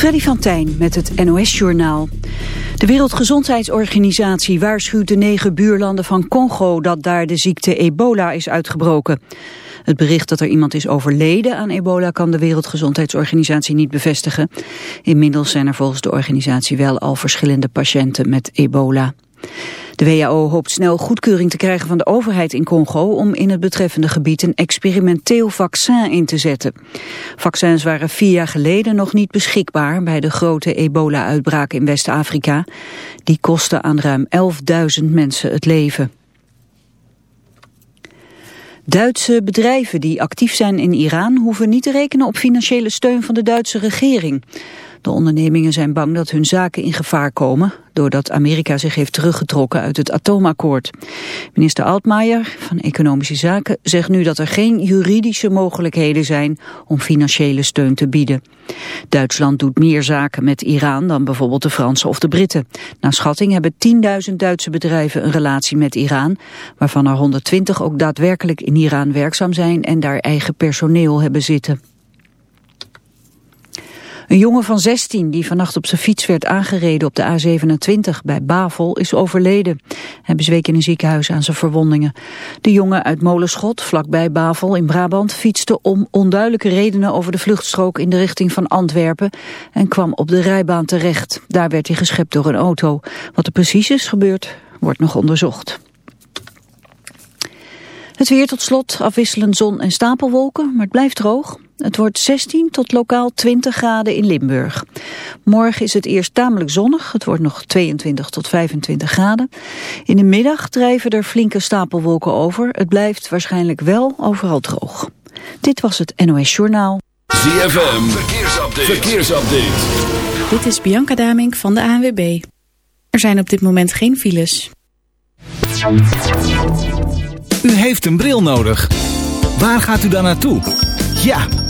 Freddy van Tijn met het NOS-journaal. De Wereldgezondheidsorganisatie waarschuwt de negen buurlanden van Congo dat daar de ziekte ebola is uitgebroken. Het bericht dat er iemand is overleden aan ebola kan de Wereldgezondheidsorganisatie niet bevestigen. Inmiddels zijn er volgens de organisatie wel al verschillende patiënten met ebola. De WHO hoopt snel goedkeuring te krijgen van de overheid in Congo om in het betreffende gebied een experimenteel vaccin in te zetten. Vaccins waren vier jaar geleden nog niet beschikbaar bij de grote ebola-uitbraak in West-Afrika. Die kostte aan ruim 11.000 mensen het leven. Duitse bedrijven die actief zijn in Iran hoeven niet te rekenen op financiële steun van de Duitse regering. De ondernemingen zijn bang dat hun zaken in gevaar komen... doordat Amerika zich heeft teruggetrokken uit het atoomakkoord. Minister Altmaier van Economische Zaken zegt nu dat er geen juridische mogelijkheden zijn... om financiële steun te bieden. Duitsland doet meer zaken met Iran dan bijvoorbeeld de Fransen of de Britten. Na schatting hebben 10.000 Duitse bedrijven een relatie met Iran... waarvan er 120 ook daadwerkelijk in Iran werkzaam zijn... en daar eigen personeel hebben zitten. Een jongen van 16 die vannacht op zijn fiets werd aangereden op de A27 bij Bavel is overleden. Hij bezweek in een ziekenhuis aan zijn verwondingen. De jongen uit Molenschot, vlakbij Bavel in Brabant, fietste om onduidelijke redenen over de vluchtstrook in de richting van Antwerpen en kwam op de rijbaan terecht. Daar werd hij geschept door een auto. Wat er precies is gebeurd, wordt nog onderzocht. Het weer tot slot, afwisselend zon en stapelwolken, maar het blijft droog. Het wordt 16 tot lokaal 20 graden in Limburg. Morgen is het eerst tamelijk zonnig. Het wordt nog 22 tot 25 graden. In de middag drijven er flinke stapelwolken over. Het blijft waarschijnlijk wel overal droog. Dit was het NOS Journaal. ZFM, verkeersupdate. verkeersupdate. Dit is Bianca Damink van de ANWB. Er zijn op dit moment geen files. U heeft een bril nodig. Waar gaat u dan naartoe? Ja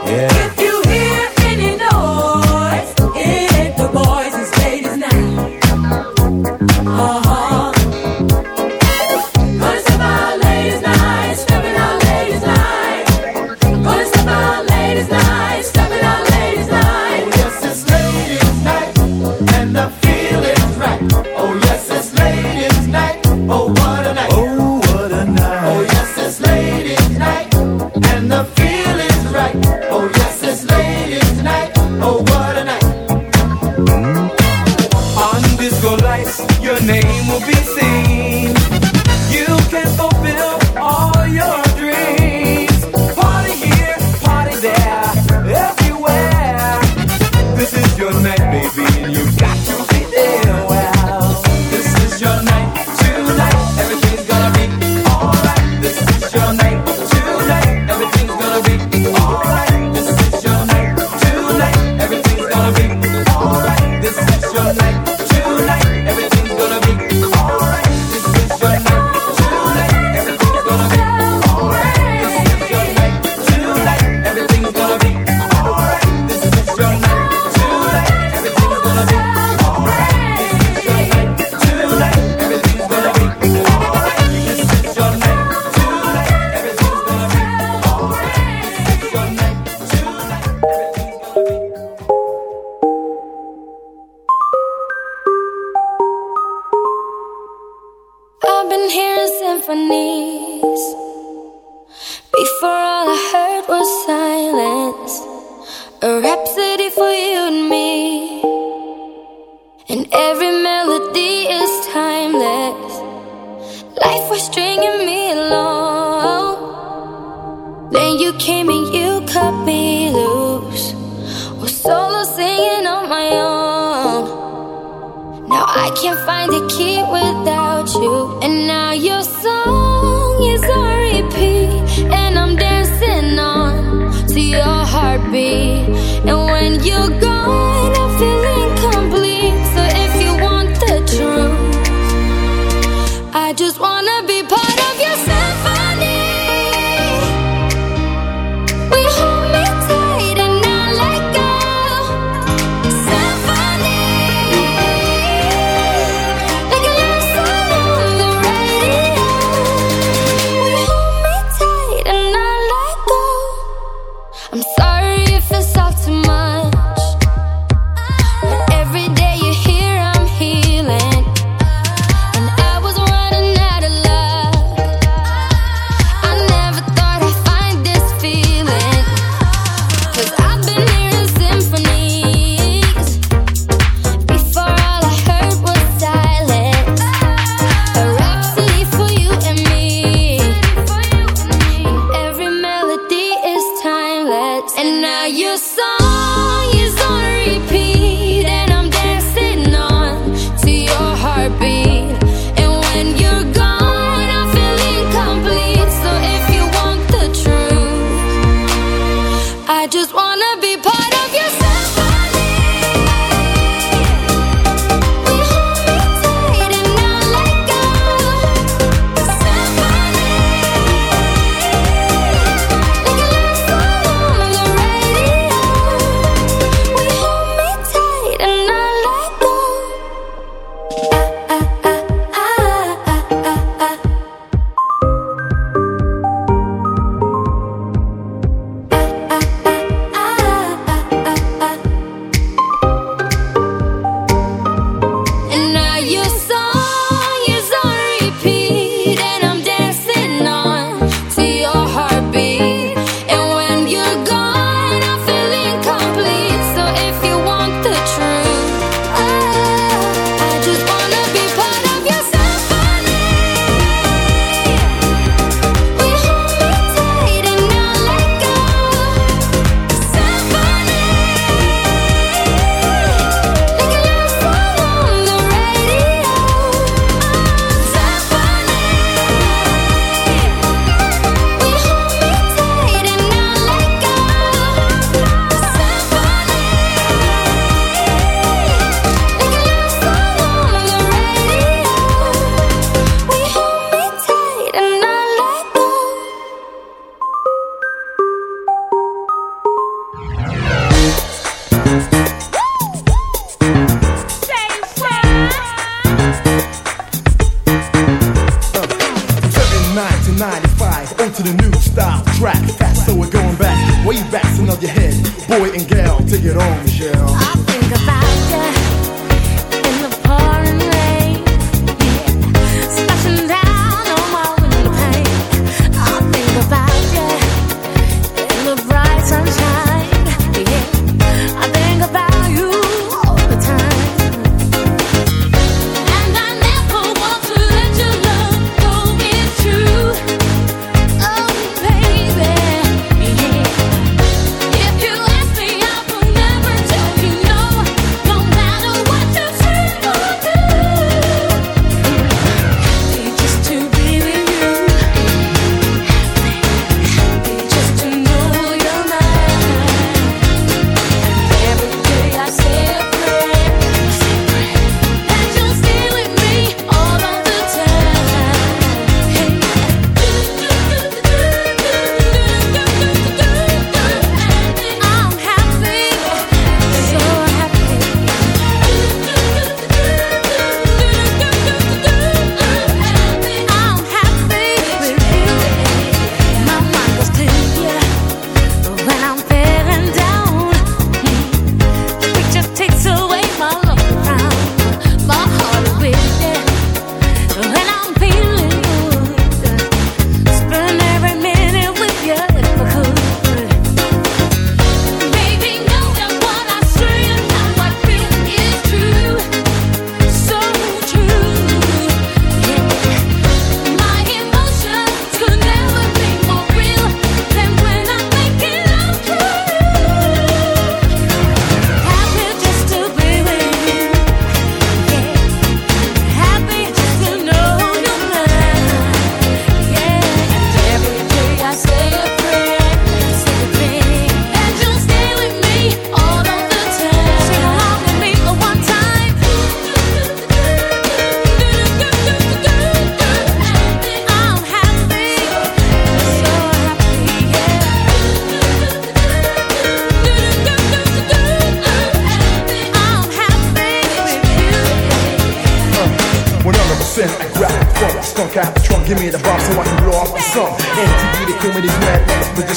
your head, boy and gal, take it on, Michelle.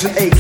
2008.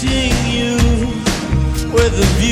greeting you with a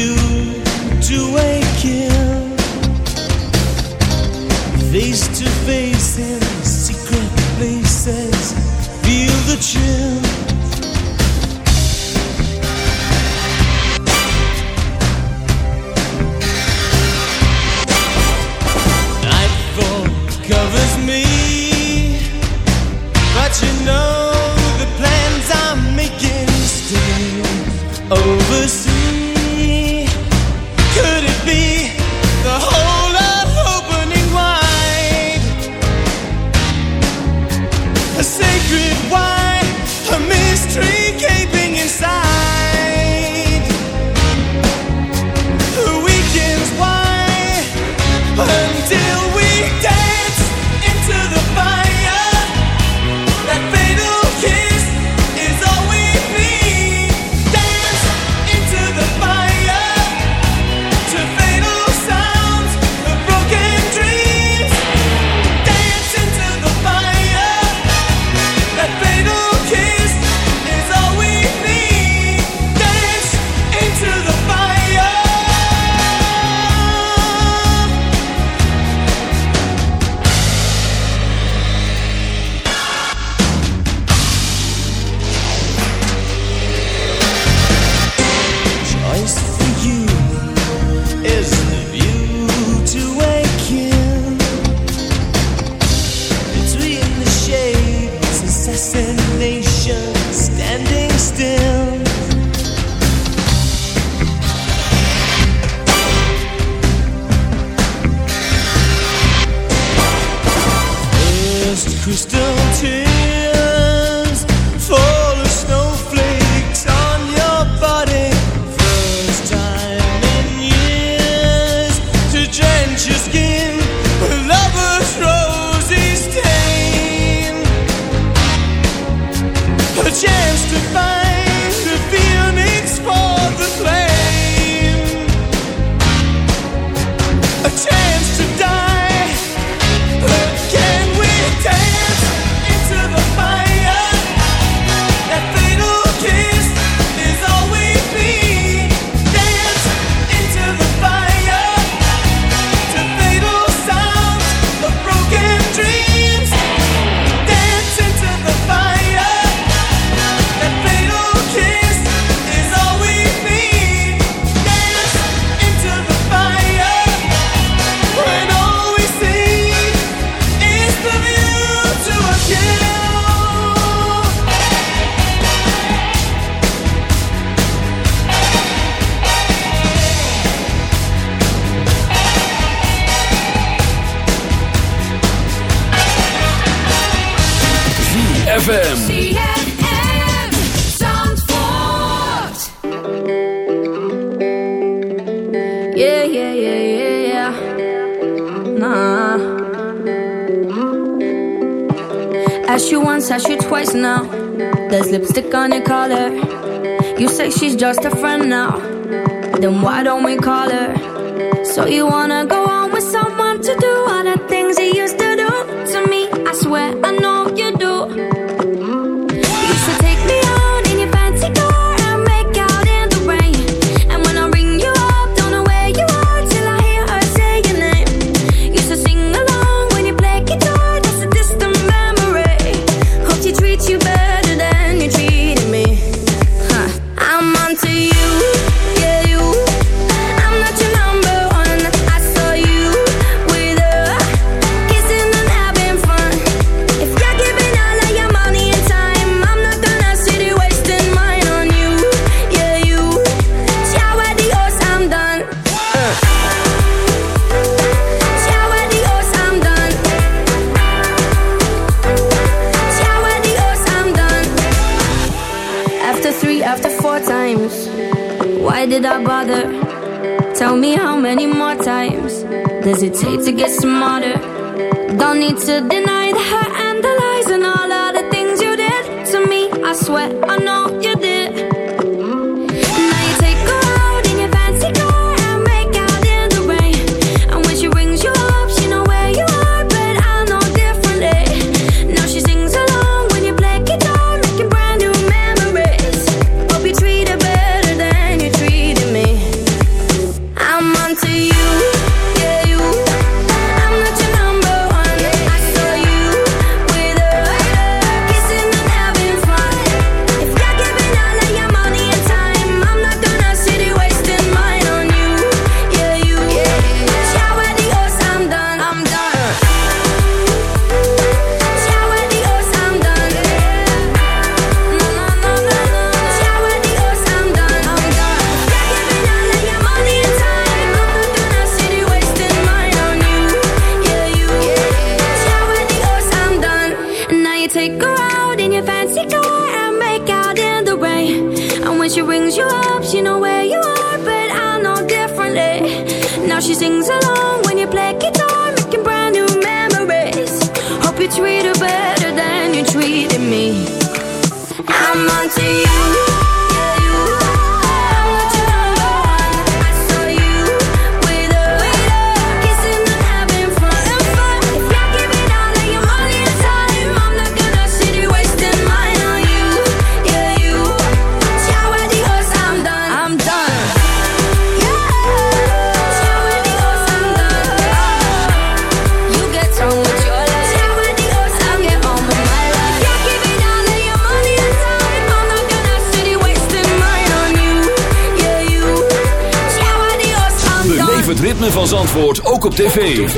ook op tv.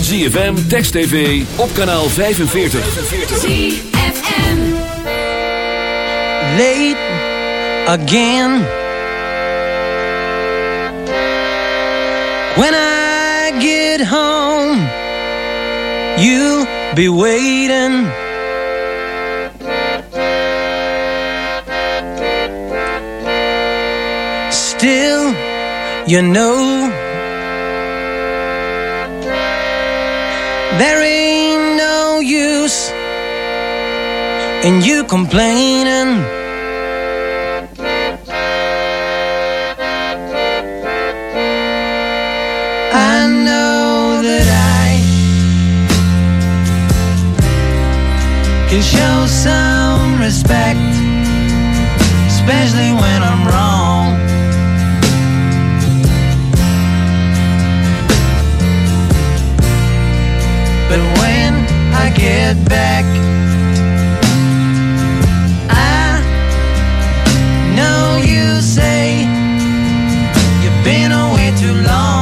ZFM, Text TV, op kanaal 45. ZFM Late again When I get home You'll be waiting Still, you know and you complaining. I know that I can show some respect, especially when I'm wrong. But when I get back too long.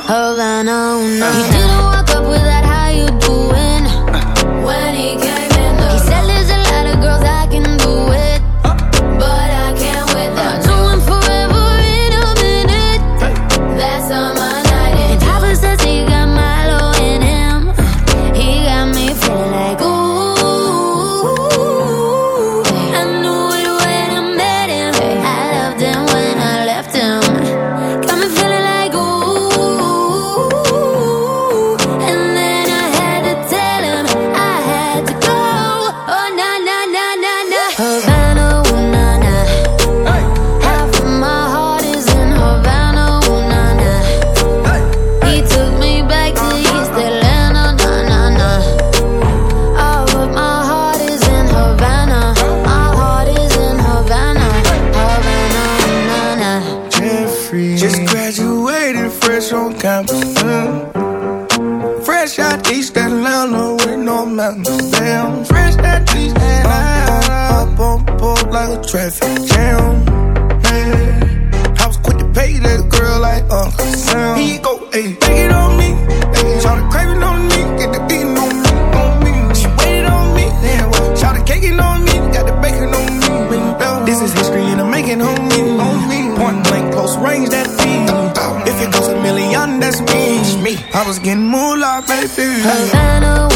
Havana. on, oh, no. He didn't walk up. traffic jam. Man, I was quick to pay that girl like Uncle Sam. He go, hey, take it on me. Ayy, try craving on me, get the beating on me, on me. She waited on me, yeah, well, try the on me, got the bacon on me. This is history and I'm making on me, on me. Point blank, close range, that thing. If it goes a million, that's me. me. I was getting moolah, baby. Havana,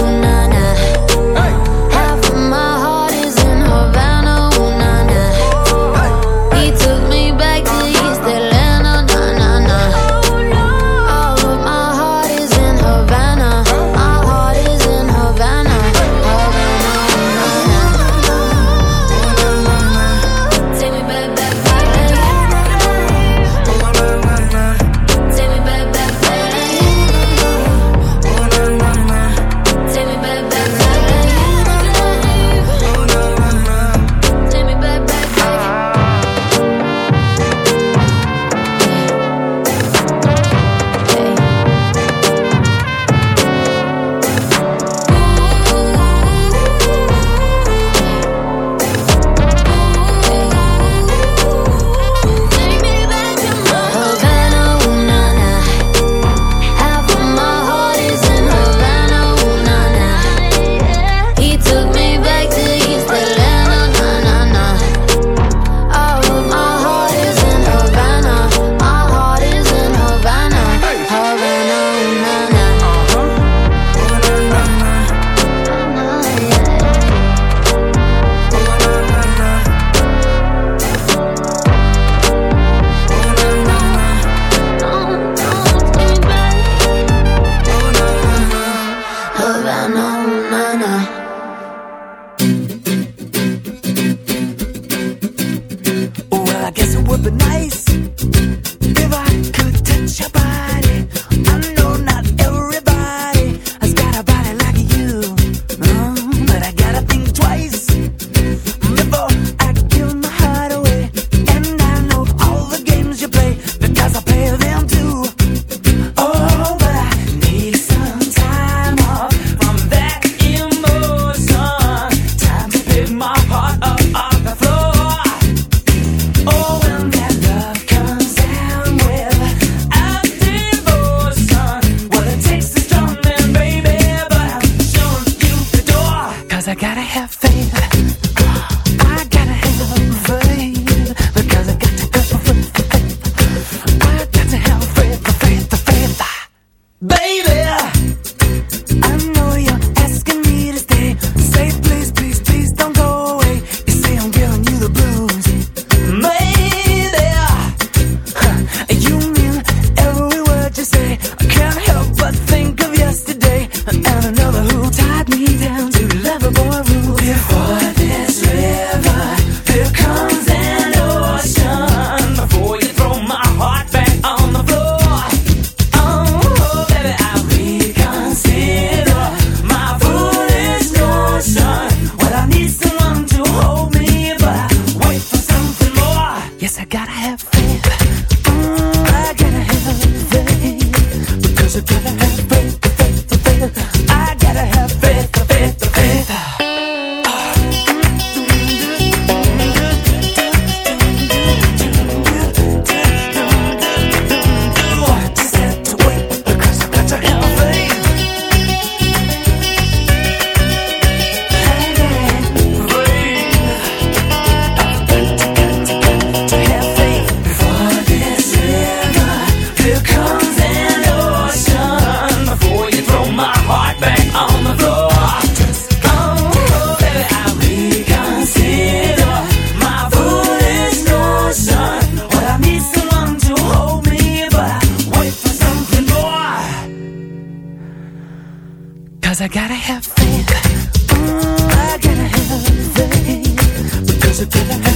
faith. Because I